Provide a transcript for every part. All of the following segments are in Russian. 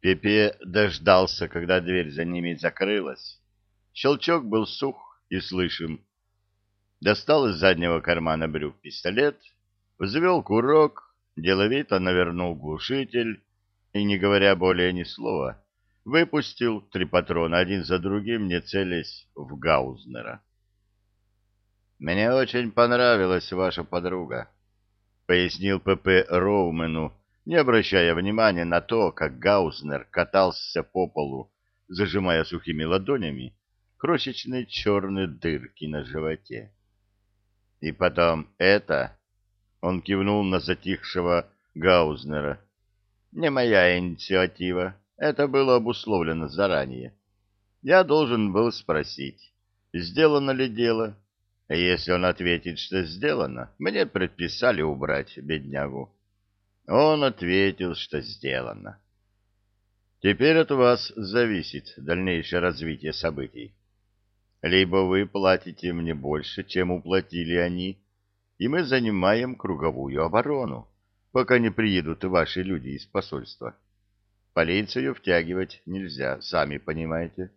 Пепе дождался, когда дверь за ними закрылась. Щелчок был сух и слышим. Достал из заднего кармана брюк пистолет, взвел курок, деловито навернул глушитель и, не говоря более ни слова, выпустил три патрона один за другим, не целясь в Гаузнера. «Мне очень понравилась ваша подруга», — пояснил Пепе Роумену, не обращая внимания на то, как Гаузнер катался по полу, зажимая сухими ладонями крошечные черные дырки на животе. И потом это... Он кивнул на затихшего Гаузнера. Не моя инициатива. Это было обусловлено заранее. Я должен был спросить, сделано ли дело. Если он ответит, что сделано, мне предписали убрать беднягу. Он ответил, что сделано. Теперь от вас зависит дальнейшее развитие событий. Либо вы платите мне больше, чем уплатили они, и мы занимаем круговую оборону, пока не приедут ваши люди из посольства. Полицию втягивать нельзя, сами понимаете.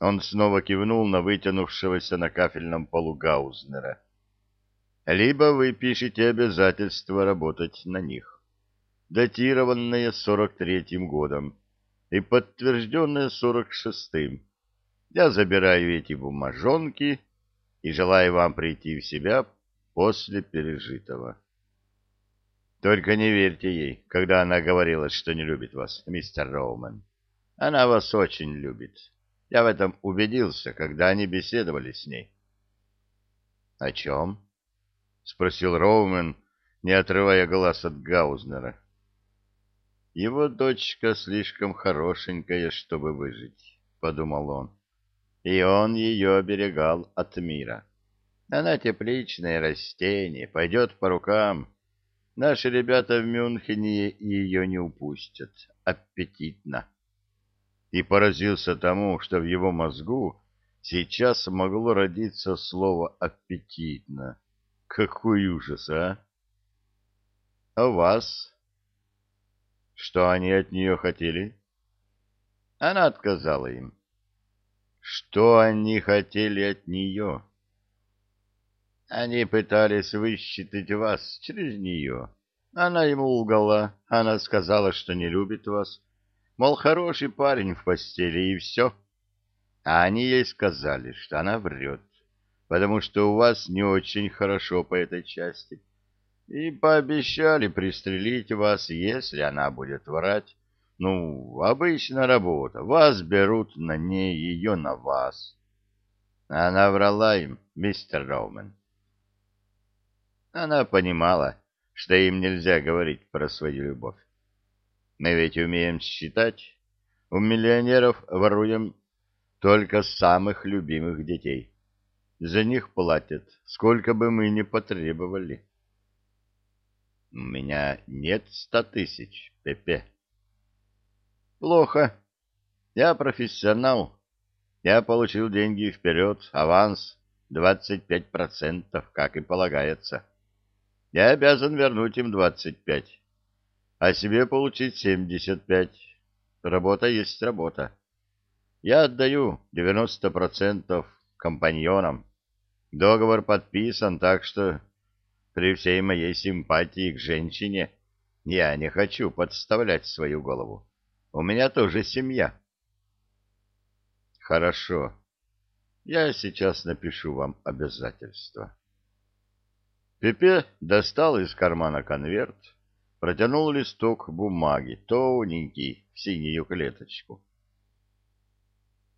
Он снова кивнул на вытянувшегося на кафельном полу Гаузнера. Либо вы пишете обязательство работать на них, датированное сорок третьим годом и подтвержденное сорок шестым. Я забираю эти бумажонки и желаю вам прийти в себя после пережитого. Только не верьте ей, когда она говорила, что не любит вас, мистер Роуман. Она вас очень любит. Я в этом убедился, когда они беседовали с ней. — О чем? — спросил Роумен, не отрывая глаз от Гаузнера. — Его дочка слишком хорошенькая, чтобы выжить, — подумал он. И он ее оберегал от мира. Она тепличное растение, пойдет по рукам, — Наши ребята в Мюнхене ее не упустят. Аппетитно. И поразился тому, что в его мозгу сейчас могло родиться слово «аппетитно». Какой ужас, а! А вас? Что они от нее хотели? Она отказала им. Что они хотели от нее? Они пытались высчитать вас через нее. Она ему лгала. Она сказала, что не любит вас. Мол, хороший парень в постели, и все. А они ей сказали, что она врет, потому что у вас не очень хорошо по этой части. И пообещали пристрелить вас, если она будет врать. Ну, обычная работа. Вас берут на ней, ее на вас. Она врала им, мистер Роумен. Она понимала, что им нельзя говорить про свою любовь. Мы ведь умеем считать. У миллионеров воруем только самых любимых детей. За них платят, сколько бы мы ни потребовали. У меня нет ста тысяч, Пепе. Плохо. Я профессионал. Я получил деньги вперед, аванс, двадцать пять процентов, как и полагается. Я обязан вернуть им двадцать пять, а себе получить семьдесят пять. Работа есть работа. Я отдаю девяносто процентов компаньонам. Договор подписан, так что при всей моей симпатии к женщине я не хочу подставлять свою голову. У меня тоже семья. Хорошо. Я сейчас напишу вам обязательства. Пепе достал из кармана конверт, протянул листок бумаги, тоненький, в синюю клеточку.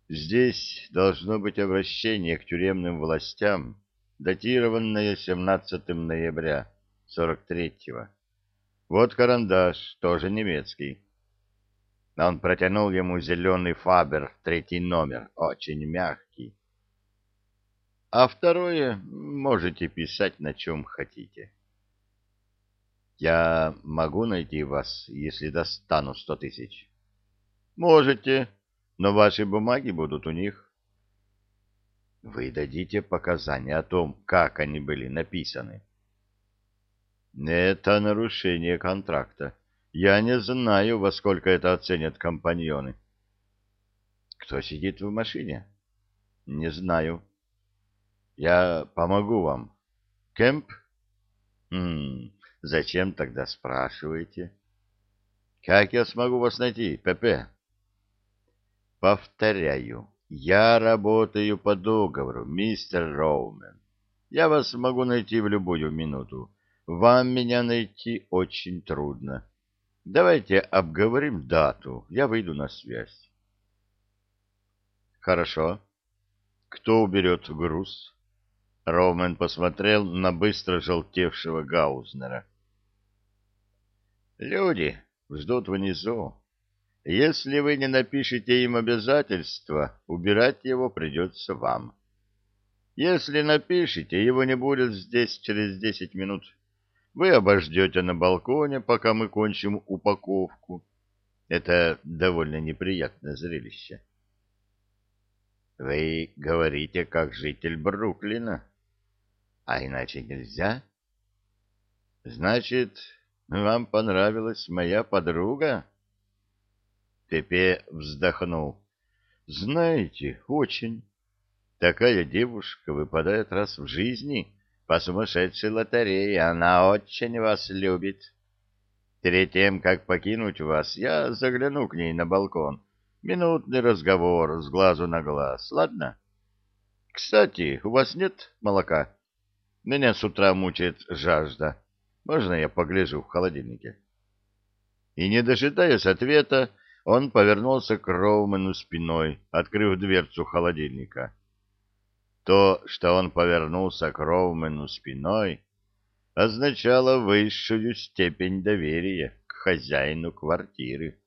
Здесь должно быть обращение к тюремным властям, датированное 17 ноября 43-го. Вот карандаш, тоже немецкий. Он протянул ему зеленый фабер, третий номер, очень мягкий а второе можете писать на чем хотите. Я могу найти вас, если достану сто тысяч? Можете, но ваши бумаги будут у них. Вы дадите показания о том, как они были написаны. Это нарушение контракта. Я не знаю, во сколько это оценят компаньоны. Кто сидит в машине? Не знаю. Я помогу вам. Кемп? Хм, зачем тогда спрашиваете? Как я смогу вас найти, ПП? Повторяю, я работаю по договору, мистер Роумен. Я вас могу найти в любую минуту. Вам меня найти очень трудно. Давайте обговорим дату. Я выйду на связь. Хорошо. Кто уберет груз? Роумен посмотрел на быстро желтевшего Гаузнера. Люди ждут внизу. Если вы не напишете им обязательства, убирать его придется вам. Если напишите, его не будет здесь через десять минут. Вы обождете на балконе, пока мы кончим упаковку. Это довольно неприятное зрелище. Вы говорите, как житель Бруклина. А иначе нельзя? Значит, вам понравилась моя подруга? Пепе вздохнул. Знаете, очень. Такая девушка выпадает раз в жизни по сумасшедшей лотерее. Она очень вас любит. Перед тем, как покинуть вас, я загляну к ней на балкон. Минутный разговор с глазу на глаз, ладно? Кстати, у вас нет молока? Меня с утра мучает жажда. Можно я погляжу в холодильнике? И, не дожидаясь ответа, он повернулся к Роумену спиной, открыв дверцу холодильника. То, что он повернулся к Роумену спиной, означало высшую степень доверия к хозяину квартиры.